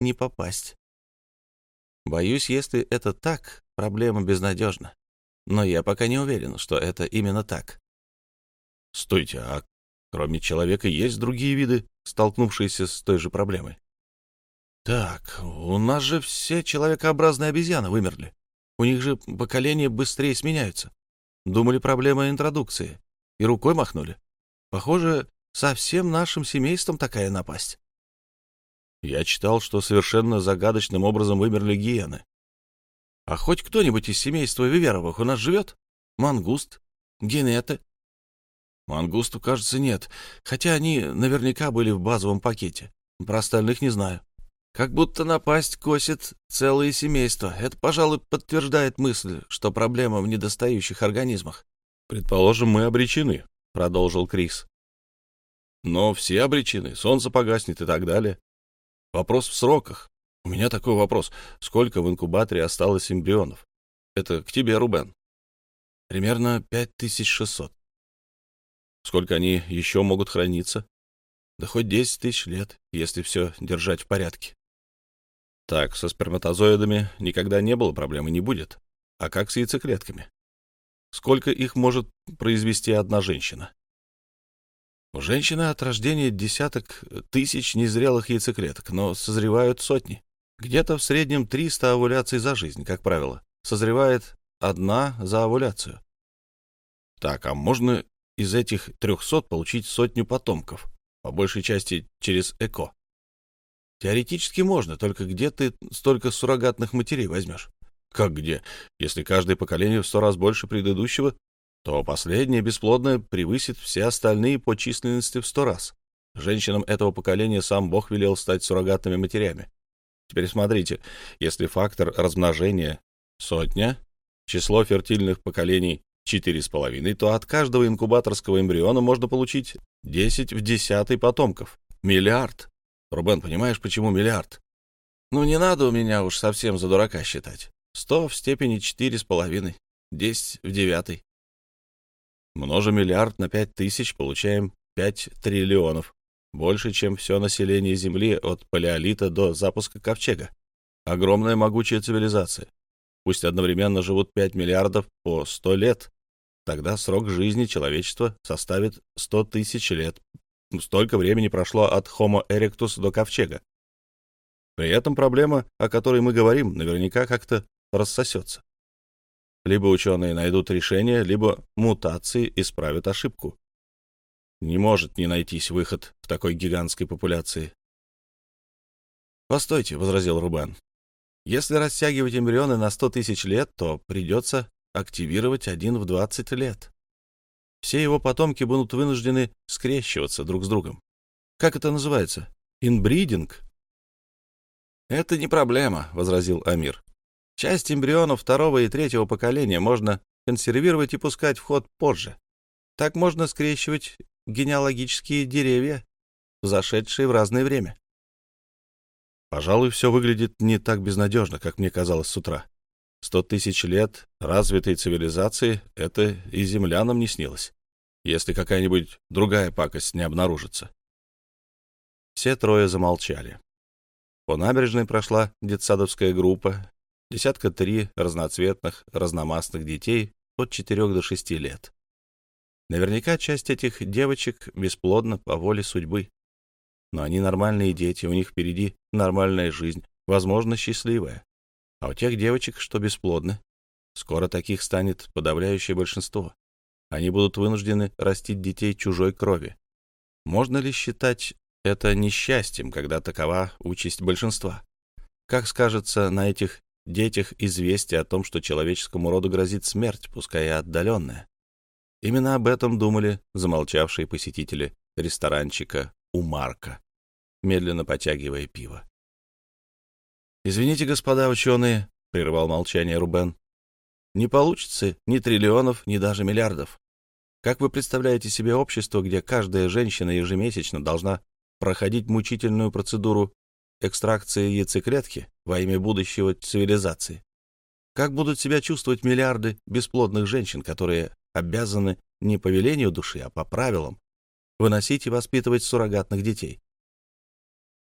не попасть. Боюсь, если это так, проблема безнадежна. Но я пока не уверен, что это именно так. Стойте, а кроме человека есть другие виды, столкнувшиеся с той же проблемой? Так, у нас же все человекообразные обезьяны вымерли. У них же поколения быстрее сменяются. Думали, проблема интродукции. И рукой махнули. Похоже, со всем нашим семейством такая напасть. Я читал, что совершенно загадочным образом вымерли гиены. А хоть кто-нибудь из семейства Виверовых у нас живет? Мангуст? Генеты? Мангусту, кажется, нет, хотя они наверняка были в базовом пакете. Про остальных не знаю. Как будто напасть косит целые семейства. Это, пожалуй, подтверждает мысль, что проблема в недостающих организмах. «Предположим, мы обречены», — продолжил Крис. «Но все обречены, солнце погаснет и так далее. Вопрос в сроках. У меня такой вопрос. Сколько в инкубаторе осталось эмбрионов? Это к тебе, Рубен. Примерно 5600. Сколько они еще могут храниться? Да хоть 10 тысяч лет, если все держать в порядке. Так, со сперматозоидами никогда не было проблем и не будет. А как с яйцеклетками? Сколько их может произвести одна женщина? У женщины от рождения десяток тысяч незрелых яйцеклеток, но созревают сотни. Где-то в среднем 300 овуляций за жизнь, как правило. Созревает одна за овуляцию. Так, а можно из этих 300 получить сотню потомков, по большей части через ЭКО? Теоретически можно, только где ты столько суррогатных матерей возьмешь? Как где? Если каждое поколение в сто раз больше предыдущего, то последнее бесплодное превысит все остальные по численности в сто раз. Женщинам этого поколения сам Бог велел стать суррогатными матерями. Теперь смотрите, если фактор размножения сотня, число фертильных поколений четыре с половиной, то от каждого инкубаторского эмбриона можно получить 10 в десятый потомков. Миллиард. Рубен, понимаешь, почему миллиард? Ну, не надо у меня уж совсем за дурака считать. Сто в степени четыре с половиной, десять в девятой. Множим миллиард на пять тысяч, получаем пять триллионов. Больше, чем все население Земли от палеолита до запуска ковчега. Огромная могучая цивилизация. Пусть одновременно живут пять миллиардов по сто лет. Тогда срок жизни человечества составит сто тысяч лет. Столько времени прошло от Homo erectus до ковчега. При этом проблема, о которой мы говорим, наверняка как-то рассосется. Либо ученые найдут решение, либо мутации исправят ошибку. Не может не найтись выход в такой гигантской популяции. «Постойте», — возразил Рубен. «Если растягивать эмбрионы на сто тысяч лет, то придется активировать один в двадцать лет. Все его потомки будут вынуждены скрещиваться друг с другом. Как это называется? Инбридинг?» «Это не проблема», — возразил Амир. Часть эмбрионов второго и третьего поколения можно консервировать и пускать в ход позже. Так можно скрещивать генеалогические деревья, зашедшие в разное время. Пожалуй, все выглядит не так безнадежно, как мне казалось с утра. Сто тысяч лет развитой цивилизации — это и землянам не снилось, если какая-нибудь другая пакость не обнаружится. Все трое замолчали. По набережной прошла детсадовская группа, десятка три разноцветных, разномастных детей от четырех до шести лет. Наверняка часть этих девочек бесплодна по воле судьбы. Но они нормальные дети, у них впереди нормальная жизнь, возможно, счастливая. А у тех девочек, что бесплодны, скоро таких станет подавляющее большинство. Они будут вынуждены растить детей чужой крови. Можно ли считать это несчастьем, когда такова участь большинства? Как скажется на этих детях известие о том, что человеческому роду грозит смерть, пускай и отдаленная. Именно об этом думали замолчавшие посетители ресторанчика у Марка, медленно потягивая пиво. «Извините, господа ученые», — прервал молчание Рубен, — «не получится ни триллионов, ни даже миллиардов. Как вы представляете себе общество, где каждая женщина ежемесячно должна проходить мучительную процедуру экстракции яйцеклетки во имя будущего цивилизации. Как будут себя чувствовать миллиарды бесплодных женщин, которые обязаны не по велению души, а по правилам выносить и воспитывать суррогатных детей?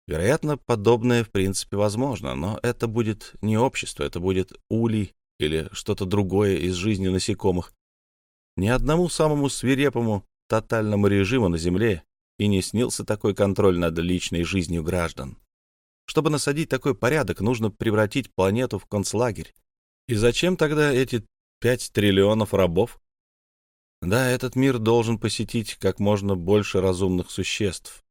Вероятно, подобное в принципе возможно, но это будет не общество, это будет улей или что-то другое из жизни насекомых. Ни одному самому свирепому тотальному режиму на Земле и не снился такой контроль над личной жизнью граждан. Чтобы насадить такой порядок, нужно превратить планету в концлагерь. И зачем тогда эти пять триллионов рабов? Да, этот мир должен посетить как можно больше разумных существ.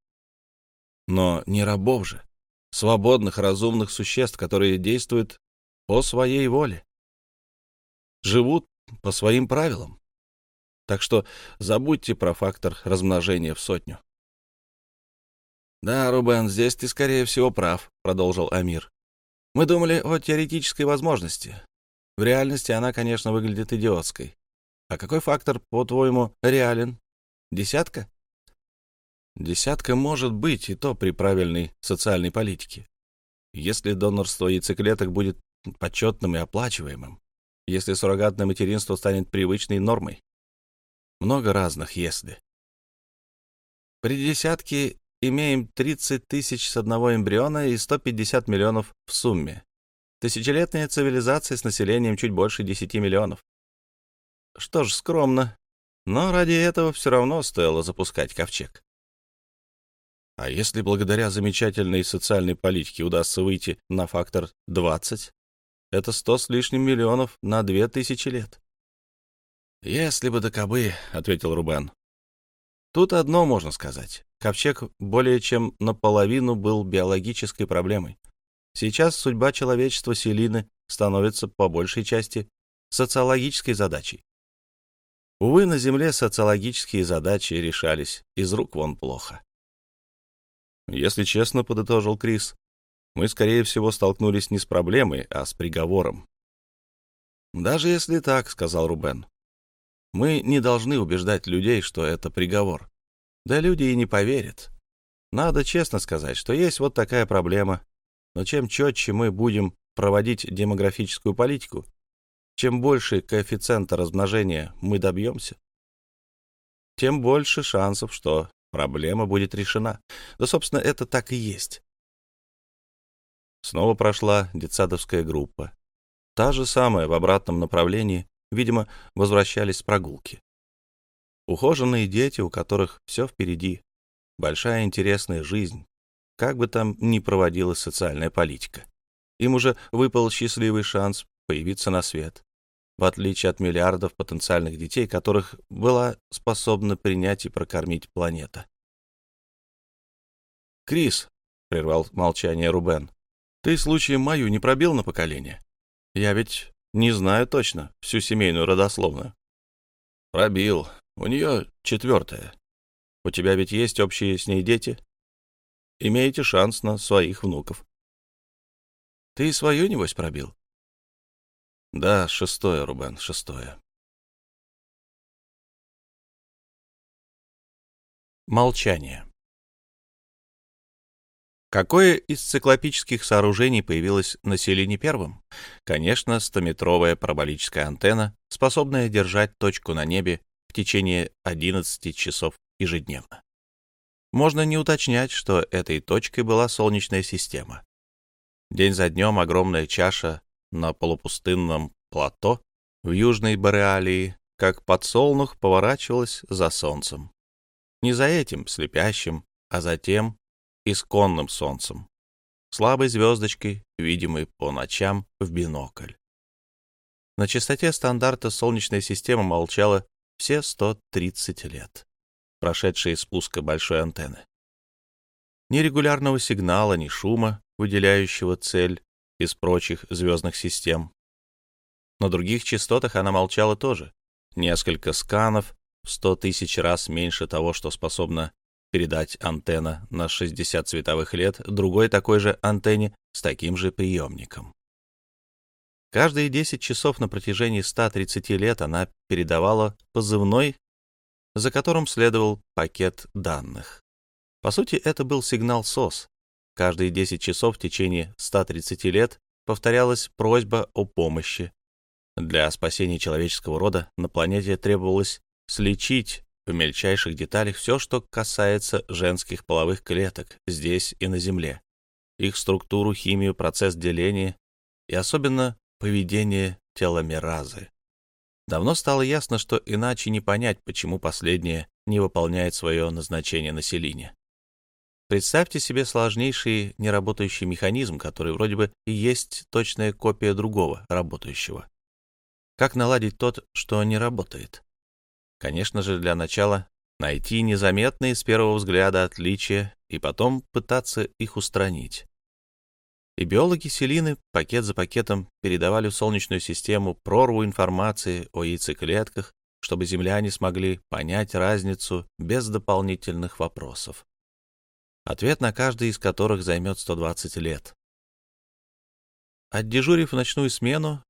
Но не рабов же, свободных разумных существ, которые действуют по своей воле, живут по своим правилам. Так что забудьте про фактор размножения в сотню. «Да, Рубен, здесь ты, скорее всего, прав», — продолжил Амир. «Мы думали о теоретической возможности. В реальности она, конечно, выглядит идиотской. А какой фактор, по-твоему, реален? Десятка? Десятка может быть, и то при правильной социальной политике. Если донорство яйцеклеток будет почетным и оплачиваемым, если суррогатное материнство станет привычной нормой. Много разных «если». При десятке имеем 30 тысяч с одного эмбриона и 150 миллионов в сумме. Тысячелетняя цивилизация с населением чуть больше 10 миллионов. Что ж, скромно. Но ради этого все равно стоило запускать ковчег. А если благодаря замечательной социальной политике удастся выйти на фактор 20, это 100 с лишним миллионов на 2000 лет. «Если бы да кобы», — ответил Рубен. «Тут одно можно сказать. Ковчег более чем наполовину был биологической проблемой. Сейчас судьба человечества Селины становится по большей части социологической задачей. Увы, на Земле социологические задачи решались из рук вон плохо. Если честно, подытожил Крис, мы, скорее всего, столкнулись не с проблемой, а с приговором. Даже если так, сказал Рубен, мы не должны убеждать людей, что это приговор. Да люди и не поверят. Надо честно сказать, что есть вот такая проблема. Но чем четче мы будем проводить демографическую политику, чем больше коэффициента размножения мы добьемся, тем больше шансов, что проблема будет решена. Да, собственно, это так и есть. Снова прошла детсадовская группа. Та же самая в обратном направлении, видимо, возвращались с прогулки. Ухоженные дети, у которых все впереди. Большая интересная жизнь, как бы там ни проводилась социальная политика. Им уже выпал счастливый шанс появиться на свет в отличие от миллиардов потенциальных детей, которых была способна принять и прокормить планета. «Крис», — прервал молчание Рубен, — «ты случаем мою не пробил на поколение? Я ведь не знаю точно всю семейную родословную». «Пробил. У нее четвертая. У тебя ведь есть общие с ней дети? Имеете шанс на своих внуков». «Ты свою, небось, пробил?» Да, шестое, Рубен, шестое. Молчание. Какое из циклопических сооружений появилось на Селине первым? Конечно, стометровая параболическая антенна, способная держать точку на небе течение 11 часов ежедневно. Можно не уточнять, что этой точкой была Солнечная система. День за днем огромная чаша на полупустынном плато в Южной Бореалии, как подсолнух поворачивалась за солнцем. Не за этим слепящим, а за тем исконным солнцем, слабой звездочкой, видимой по ночам в бинокль. На частоте стандарта Солнечная система молчала все 130 лет, прошедшие спуска большой антенны. Ни регулярного сигнала, ни шума, выделяющего цель из прочих звездных систем. На других частотах она молчала тоже. Несколько сканов в 100 тысяч раз меньше того, что способна передать антенна на 60 световых лет другой такой же антенне с таким же приемником. Каждые 10 часов на протяжении 130 лет она передавала позывной, за которым следовал пакет данных. По сути, это был сигнал СОС, Каждые 10 часов в течение 130 лет повторялась просьба о помощи. Для спасения человеческого рода на планете требовалось слечить в мельчайших деталях все, что касается женских половых клеток здесь и на Земле, их структуру, химию, процесс деления и особенно поведение теломеразы. Давно стало ясно, что иначе не понять, почему последнее не выполняет свое назначение населения. Представьте себе сложнейший неработающий механизм, который вроде бы и есть точная копия другого, работающего. Как наладить тот, что не работает? Конечно же, для начала найти незаметные с первого взгляда отличия и потом пытаться их устранить. И биологи Селины пакет за пакетом передавали в Солнечную систему прорву информации о яйцеклетках, чтобы земляне смогли понять разницу без дополнительных вопросов. Ответ на каждый из которых займет 120 лет. Отдежурив ночную смену,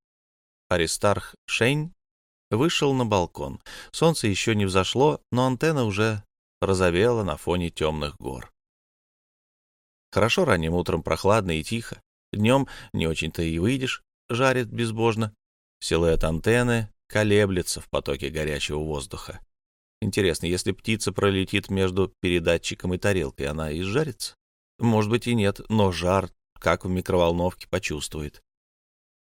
Аристарх Шейн вышел на балкон. Солнце еще не взошло, но антенна уже розовела на фоне темных гор. Хорошо ранним утром прохладно и тихо. Днем не очень-то и выйдешь, жарит безбожно. Силуэт антенны колеблется в потоке горячего воздуха. Интересно, если птица пролетит между передатчиком и тарелкой, она изжарится? Может быть и нет, но жар, как в микроволновке, почувствует.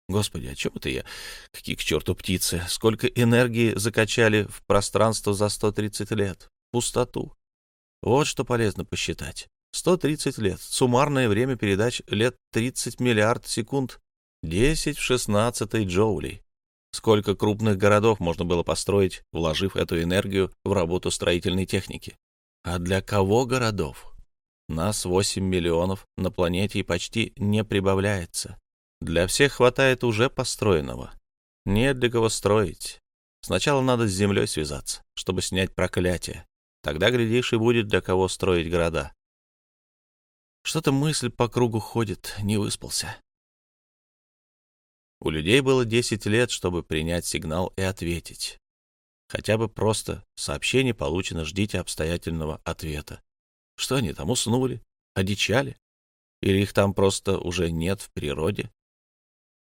Господи, о чем это я? Какие к черту птицы? Сколько энергии закачали в пространство за 130 лет? Пустоту. Вот что полезно посчитать. 130 лет. Суммарное время передач лет 30 миллиард секунд. 10 в 16 джоулей. Сколько крупных городов можно было построить, вложив эту энергию в работу строительной техники? А для кого городов? Нас 8 миллионов на планете и почти не прибавляется. Для всех хватает уже построенного. Нет для кого строить. Сначала надо с землей связаться, чтобы снять проклятие. Тогда, глядишь, и будет для кого строить города. Что-то мысль по кругу ходит, не выспался. У людей было 10 лет, чтобы принять сигнал и ответить. Хотя бы просто сообщение получено, ждите обстоятельного ответа. Что они там уснули? Одичали? Или их там просто уже нет в природе?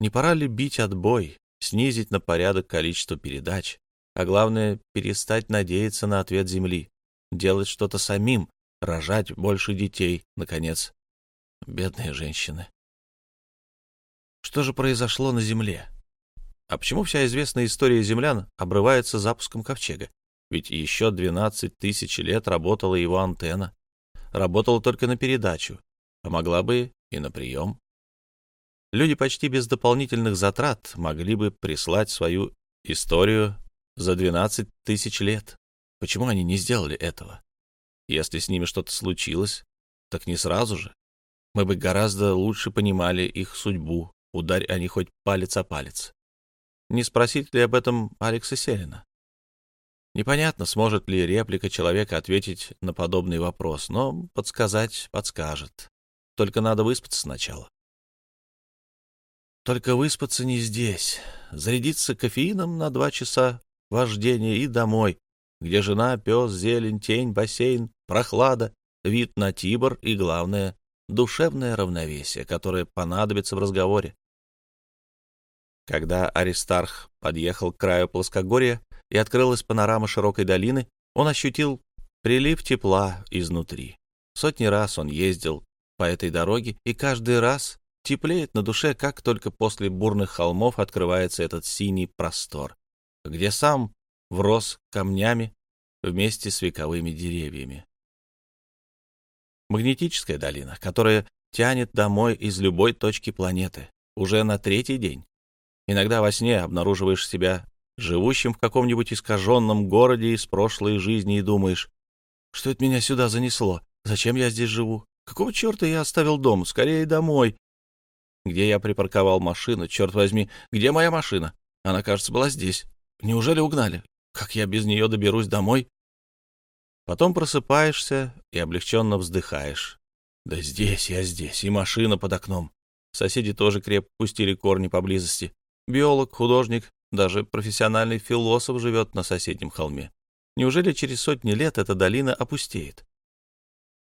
Не пора ли бить отбой, снизить на порядок количество передач, а главное — перестать надеяться на ответ Земли, делать что-то самим, рожать больше детей, наконец. Бедные женщины. Что же произошло на Земле? А почему вся известная история землян обрывается запуском ковчега? Ведь еще 12 тысяч лет работала его антенна. Работала только на передачу, а могла бы и на прием. Люди почти без дополнительных затрат могли бы прислать свою историю за 12 тысяч лет. Почему они не сделали этого? Если с ними что-то случилось, так не сразу же. Мы бы гораздо лучше понимали их судьбу, ударь они хоть палец о палец. Не спросить ли об этом Алекса Селина? Непонятно, сможет ли реплика человека ответить на подобный вопрос, но подсказать подскажет. Только надо выспаться сначала. Только выспаться не здесь. Зарядиться кофеином на два часа вождения и домой, где жена, пес, зелень, тень, бассейн, прохлада, вид на Тибр и, главное, душевное равновесие, которое понадобится в разговоре. Когда Аристарх подъехал к краю плоскогорья и открылась панорама широкой долины, он ощутил прилив тепла изнутри. Сотни раз он ездил по этой дороге, и каждый раз Теплеет на душе, как только после бурных холмов открывается этот синий простор, где сам врос камнями вместе с вековыми деревьями. Магнетическая долина, которая тянет домой из любой точки планеты, уже на третий день. Иногда во сне обнаруживаешь себя живущим в каком-нибудь искаженном городе из прошлой жизни и думаешь, что это меня сюда занесло, зачем я здесь живу, какого черта я оставил дом, скорее домой, где я припарковал машину? Черт возьми, где моя машина? Она, кажется, была здесь. Неужели угнали? Как я без нее доберусь домой? Потом просыпаешься и облегченно вздыхаешь. Да здесь я здесь, и машина под окном. Соседи тоже крепко пустили корни поблизости. Биолог, художник, даже профессиональный философ живет на соседнем холме. Неужели через сотни лет эта долина опустеет?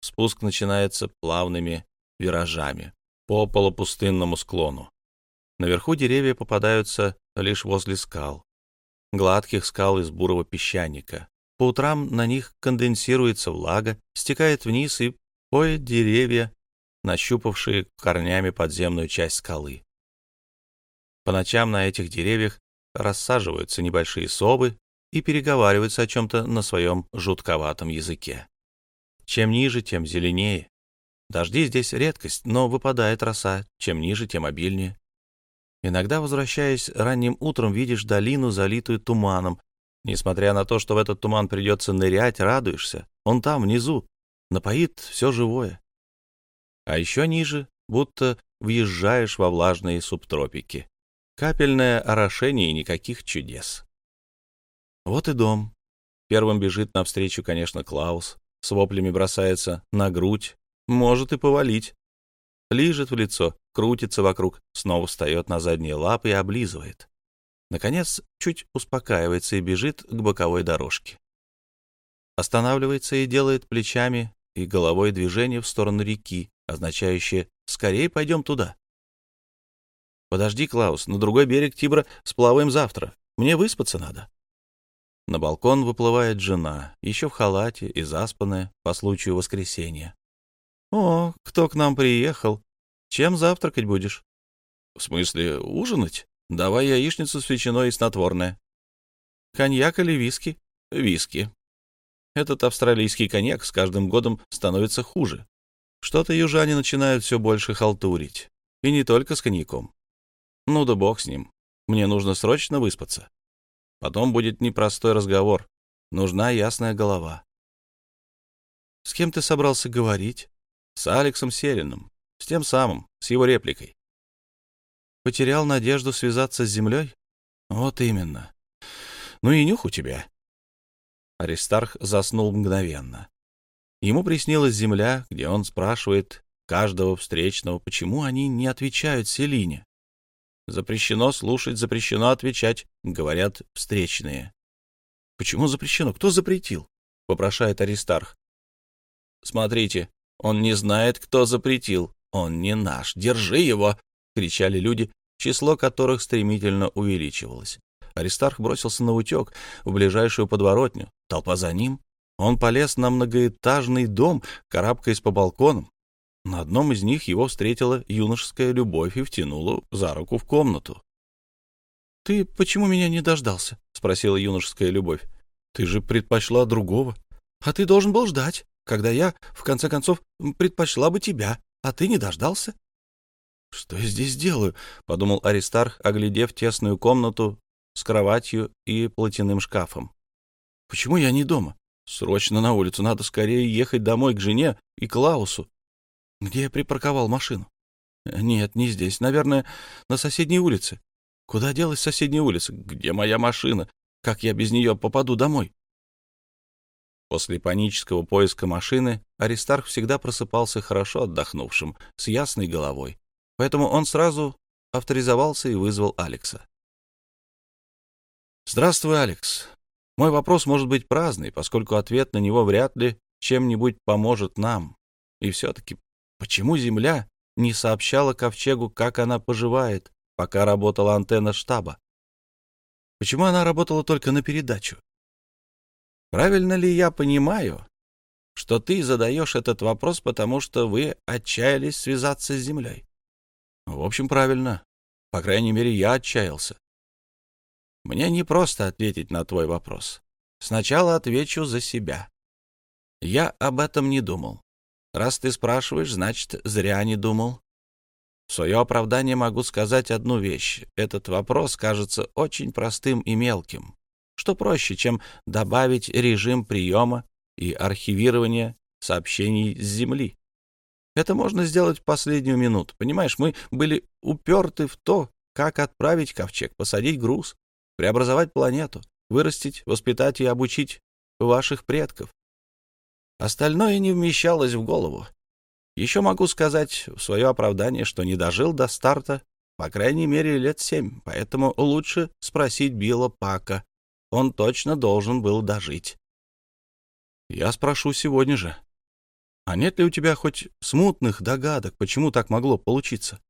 Спуск начинается плавными виражами по полупустынному склону. Наверху деревья попадаются лишь возле скал, гладких скал из бурого песчаника. По утрам на них конденсируется влага, стекает вниз и поет деревья нащупавшие корнями подземную часть скалы. По ночам на этих деревьях рассаживаются небольшие совы и переговариваются о чем-то на своем жутковатом языке. Чем ниже, тем зеленее. Дожди здесь редкость, но выпадает роса, чем ниже, тем обильнее. Иногда, возвращаясь ранним утром, видишь долину, залитую туманом. Несмотря на то, что в этот туман придется нырять, радуешься. Он там, внизу, напоит все живое. А еще ниже, будто въезжаешь во влажные субтропики. Капельное орошение и никаких чудес. Вот и дом. Первым бежит навстречу, конечно, Клаус. С воплями бросается на грудь. Может и повалить. Лижет в лицо, крутится вокруг, снова встает на задние лапы и облизывает. Наконец, чуть успокаивается и бежит к боковой дорожке. Останавливается и делает плечами и головой движение в сторону реки, означающее «скорее пойдем туда». «Подожди, Клаус, на другой берег Тибра сплаваем завтра. Мне выспаться надо». На балкон выплывает жена, еще в халате и заспанная по случаю воскресенья. «О, кто к нам приехал? Чем завтракать будешь?» «В смысле, ужинать? Давай яичницу с ветчиной и снотворное». «Коньяк или виски?» «Виски». Этот австралийский коньяк с каждым годом становится хуже. Что-то южане начинают все больше халтурить. И не только с коньяком. Ну да бог с ним. Мне нужно срочно выспаться. Потом будет непростой разговор. Нужна ясная голова. С кем ты собрался говорить? С Алексом Селиным. С тем самым, с его репликой. Потерял надежду связаться с землей? Вот именно. Ну и нюх у тебя. Аристарх заснул мгновенно. Ему приснилась земля, где он спрашивает каждого встречного, почему они не отвечают Селине. Запрещено слушать, запрещено отвечать, говорят встречные. Почему запрещено? Кто запретил? Попрошает Аристарх. Смотрите, он не знает, кто запретил. Он не наш. Держи его! кричали люди, число которых стремительно увеличивалось. Аристарх бросился на утек в ближайшую подворотню. Толпа за ним. Он полез на многоэтажный дом, карабкаясь по балконам. На одном из них его встретила юношеская любовь и втянула за руку в комнату. — Ты почему меня не дождался? — спросила юношеская любовь. — Ты же предпочла другого. А ты должен был ждать, когда я, в конце концов, предпочла бы тебя, а ты не дождался. — Что я здесь делаю? — подумал Аристарх, оглядев тесную комнату с кроватью и платяным шкафом. — Почему я не дома? Срочно на улицу, надо скорее ехать домой к жене и Клаусу. Где я припарковал машину? Нет, не здесь. Наверное, на соседней улице. Куда делась соседняя улица? Где моя машина? Как я без нее попаду домой? После панического поиска машины Аристарх всегда просыпался хорошо отдохнувшим, с ясной головой. Поэтому он сразу авторизовался и вызвал Алекса. «Здравствуй, Алекс. Мой вопрос может быть праздный, поскольку ответ на него вряд ли чем-нибудь поможет нам. И все-таки Почему Земля не сообщала Ковчегу, как она поживает, пока работала антенна штаба? Почему она работала только на передачу? Правильно ли я понимаю, что ты задаешь этот вопрос, потому что вы отчаялись связаться с Землей? В общем, правильно. По крайней мере, я отчаялся. Мне не просто ответить на твой вопрос. Сначала отвечу за себя. Я об этом не думал. Раз ты спрашиваешь, значит, зря не думал. В свое оправдание могу сказать одну вещь. Этот вопрос кажется очень простым и мелким. Что проще, чем добавить режим приема и архивирования сообщений с Земли? Это можно сделать в последнюю минуту. Понимаешь, мы были уперты в то, как отправить ковчег, посадить груз, преобразовать планету, вырастить, воспитать и обучить ваших предков. Остальное не вмещалось в голову. Еще могу сказать в свое оправдание, что не дожил до старта, по крайней мере, лет семь, поэтому лучше спросить Билла Пака. Он точно должен был дожить. Я спрошу сегодня же. А нет ли у тебя хоть смутных догадок, почему так могло получиться?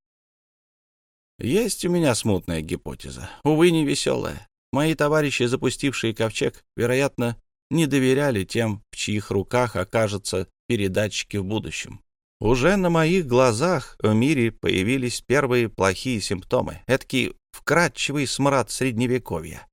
Есть у меня смутная гипотеза, увы, не веселая. Мои товарищи, запустившие ковчег, вероятно, не доверяли тем, в чьих руках окажутся передатчики в будущем. Уже на моих глазах в мире появились первые плохие симптомы, эдакий вкрадчивый смрад средневековья.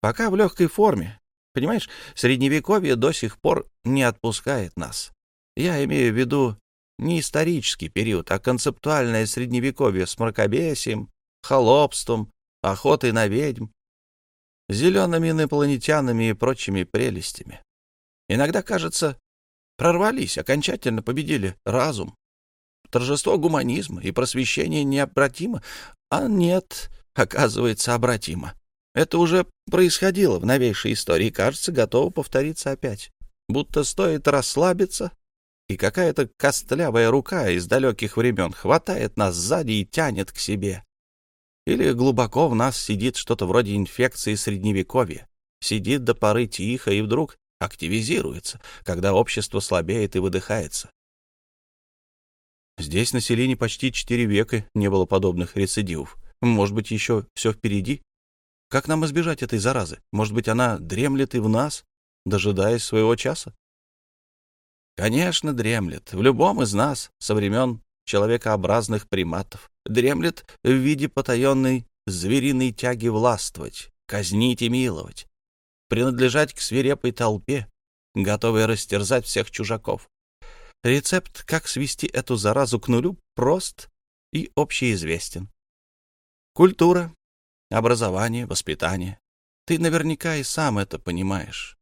Пока в легкой форме. Понимаешь, средневековье до сих пор не отпускает нас. Я имею в виду не исторический период, а концептуальное средневековье с мракобесием, холопством, охотой на ведьм, зелеными инопланетянами и прочими прелестями. Иногда, кажется, прорвались, окончательно победили разум. Торжество гуманизма и просвещение необратимо, а нет, оказывается, обратимо. Это уже происходило в новейшей истории кажется, готово повториться опять. Будто стоит расслабиться, и какая-то костлявая рука из далеких времен хватает нас сзади и тянет к себе. Или глубоко в нас сидит что-то вроде инфекции средневековья. Сидит до поры тихо и вдруг активизируется, когда общество слабеет и выдыхается. Здесь на Селине почти четыре века не было подобных рецидивов. Может быть, еще все впереди? Как нам избежать этой заразы? Может быть, она дремлет и в нас, дожидаясь своего часа? Конечно, дремлет. В любом из нас со времен человекообразных приматов. Дремлет в виде потаенной звериной тяги властвовать, казнить и миловать. Принадлежать к свирепой толпе, готовой растерзать всех чужаков. Рецепт, как свести эту заразу к нулю, прост и общеизвестен. Культура, образование, воспитание. Ты наверняка и сам это понимаешь.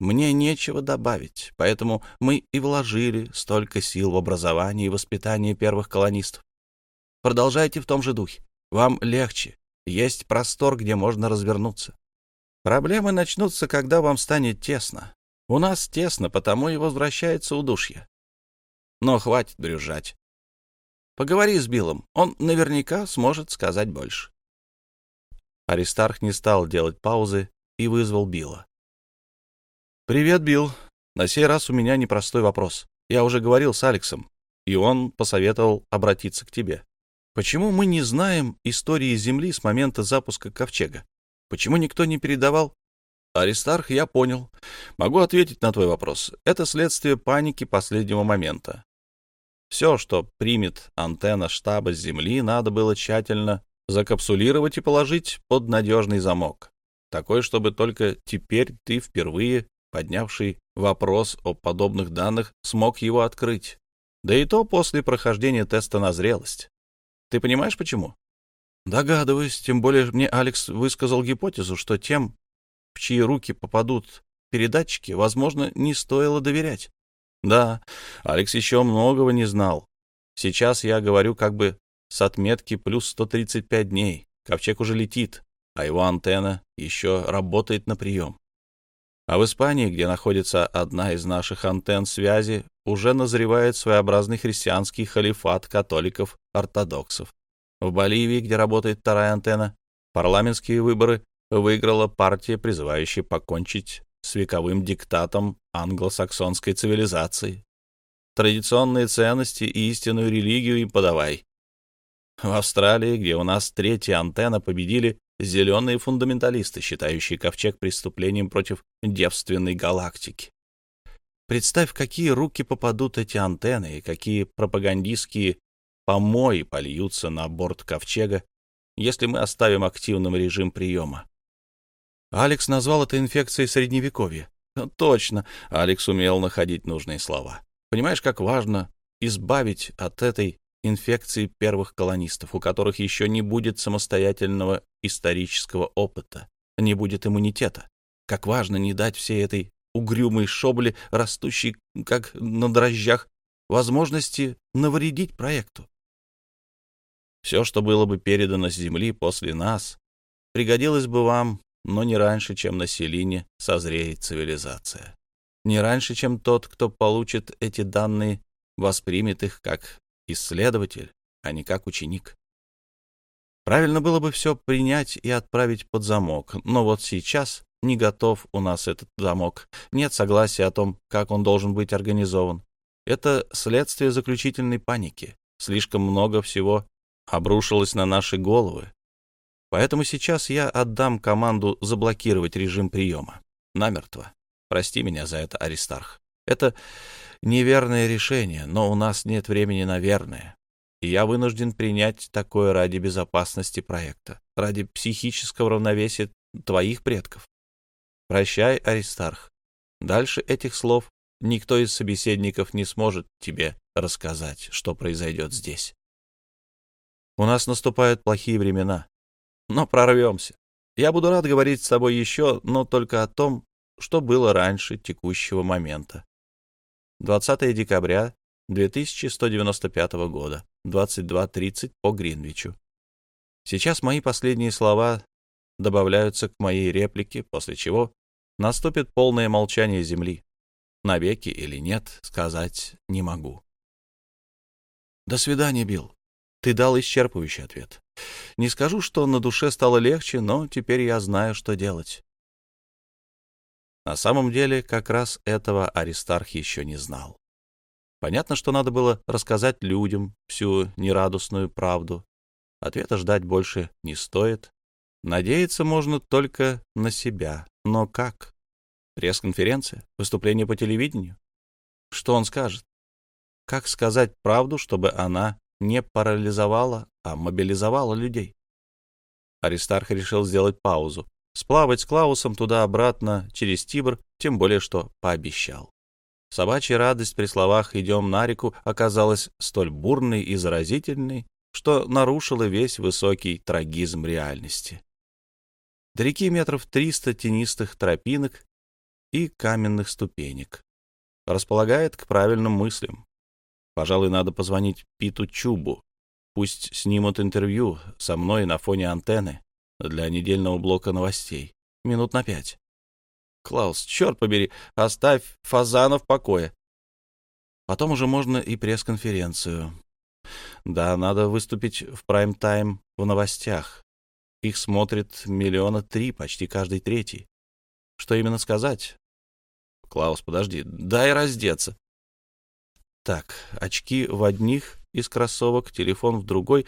Мне нечего добавить, поэтому мы и вложили столько сил в образование и воспитание первых колонистов. Продолжайте в том же духе. Вам легче. Есть простор, где можно развернуться. Проблемы начнутся, когда вам станет тесно. У нас тесно, потому и возвращается удушье. Но хватит брюзжать. Поговори с Биллом, он наверняка сможет сказать больше. Аристарх не стал делать паузы и вызвал Билла. «Привет, Билл. На сей раз у меня непростой вопрос. Я уже говорил с Алексом, и он посоветовал обратиться к тебе. Почему мы не знаем истории Земли с момента запуска Ковчега? Почему никто не передавал? Аристарх, я понял. Могу ответить на твой вопрос. Это следствие паники последнего момента. Все, что примет антенна штаба с Земли, надо было тщательно закапсулировать и положить под надежный замок. Такой, чтобы только теперь ты впервые, поднявший вопрос о подобных данных, смог его открыть. Да и то после прохождения теста на зрелость. Ты понимаешь, почему? Догадываюсь, тем более мне Алекс высказал гипотезу, что тем, в чьи руки попадут передатчики, возможно, не стоило доверять. Да, Алекс еще многого не знал. Сейчас я говорю как бы с отметки плюс 135 дней. Ковчег уже летит, а его антенна еще работает на прием. А в Испании, где находится одна из наших антенн связи, уже назревает своеобразный христианский халифат католиков-ортодоксов. В Боливии, где работает вторая антенна, парламентские выборы выиграла партия, призывающая покончить с вековым диктатом англосаксонской цивилизации. Традиционные ценности и истинную религию им подавай. В Австралии, где у нас третья антенна, победили зеленые фундаменталисты, считающие ковчег преступлением против девственной галактики. Представь, какие руки попадут эти антенны и какие пропагандистские помои польются на борт ковчега, если мы оставим активным режим приема. Алекс назвал это инфекцией средневековья. Точно, Алекс умел находить нужные слова. Понимаешь, как важно избавить от этой инфекции первых колонистов, у которых еще не будет самостоятельного исторического опыта, не будет иммунитета. Как важно не дать всей этой угрюмой шобле, растущей как на дрожжах, возможности навредить проекту. Все, что было бы передано с Земли после нас, пригодилось бы вам, но не раньше, чем на Селине созреет цивилизация. Не раньше, чем тот, кто получит эти данные, воспримет их как исследователь, а не как ученик. Правильно было бы все принять и отправить под замок, но вот сейчас не готов у нас этот замок, нет согласия о том, как он должен быть организован. Это следствие заключительной паники. Слишком много всего обрушилось на наши головы. Поэтому сейчас я отдам команду заблокировать режим приема. Намертво. Прости меня за это, Аристарх. Это неверное решение, но у нас нет времени на верное. И я вынужден принять такое ради безопасности проекта, ради психического равновесия твоих предков. Прощай, Аристарх. Дальше этих слов никто из собеседников не сможет тебе рассказать, что произойдет здесь. У нас наступают плохие времена, но прорвемся. Я буду рад говорить с тобой еще, но только о том, что было раньше текущего момента. 20 декабря 2195 года, 22.30 по Гринвичу. Сейчас мои последние слова добавляются к моей реплике, после чего наступит полное молчание Земли. Навеки или нет, сказать не могу. До свидания, Билл. Ты дал исчерпывающий ответ. Не скажу, что на душе стало легче, но теперь я знаю, что делать. На самом деле, как раз этого Аристарх еще не знал. Понятно, что надо было рассказать людям всю нерадостную правду. Ответа ждать больше не стоит. Надеяться можно только на себя. Но как? Пресс-конференция? Выступление по телевидению? Что он скажет? Как сказать правду, чтобы она не парализовала, а мобилизовала людей? Аристарх решил сделать паузу. Сплавать с Клаусом туда-обратно через Тибр, тем более что пообещал. Собачья радость при словах «идем на реку» оказалась столь бурной и заразительной, что нарушила весь высокий трагизм реальности. До реки метров триста тенистых тропинок и каменных ступенек. Располагает к правильным мыслям. Пожалуй, надо позвонить Питу Чубу. Пусть снимут интервью со мной на фоне антенны для недельного блока новостей. Минут на пять. Клаус, черт побери, оставь Фазана в покое. Потом уже можно и пресс-конференцию. Да, надо выступить в прайм-тайм в новостях. Их смотрит миллиона три, почти каждый третий. Что именно сказать? Клаус, подожди, дай раздеться. Так, очки в одних из кроссовок, телефон в другой,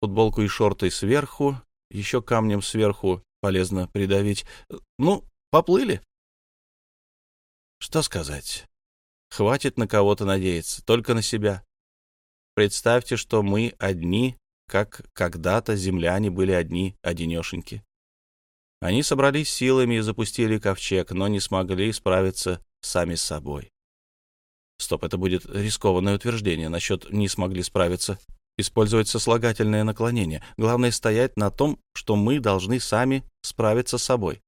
футболку и шорты сверху, еще камнем сверху полезно придавить. Ну, поплыли. Что сказать? Хватит на кого-то надеяться, только на себя. Представьте, что мы одни, как когда-то земляне были одни, одинешеньки. Они собрались силами и запустили ковчег, но не смогли справиться сами с собой. Стоп, это будет рискованное утверждение насчет «не смогли справиться». Использовать сослагательное наклонение. Главное стоять на том, что мы должны сами справиться с собой.